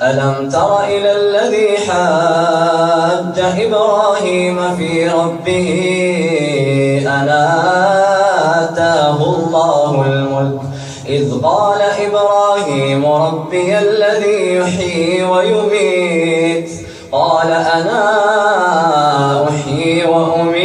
ألم تر إلى الذي حاج إبراهيم في ربه؟ أن آتاه الله الملك؟ إذ قال إبراهيم ربي الذي يحيي ويميت. قال أنا أحيي وأميت.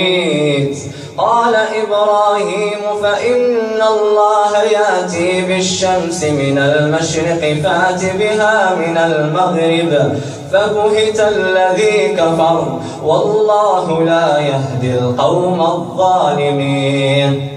قال إبراهيم فإن الله يأتي بالشمس من المشرق فأت بها من المغرب فبهت الذي كفر والله لا يهدي القوم الظالمين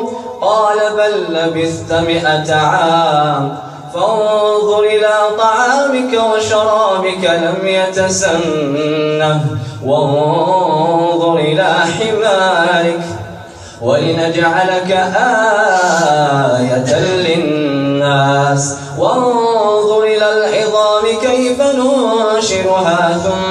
لبثت مئة عام. فانظر إلى طعامك وشرابك لم يتسنه. وانظر إلى حمارك ولنجعلك آية للناس. وانظر إلى العظام كيف ننشرها ثم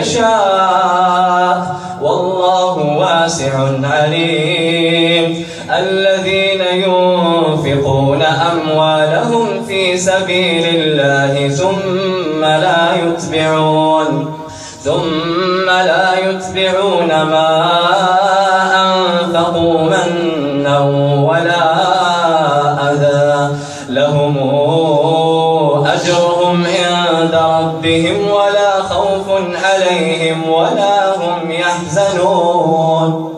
يشاء. والله واسع عليم. الذين ينفقون أموالهم في سبيل الله ثم لا يتبعون ثم لا يتبعون ما أنفقوا منا ولا أذى. لهم ربهم ولا خوف عليهم ولا هم يحزنون.